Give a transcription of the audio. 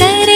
கரை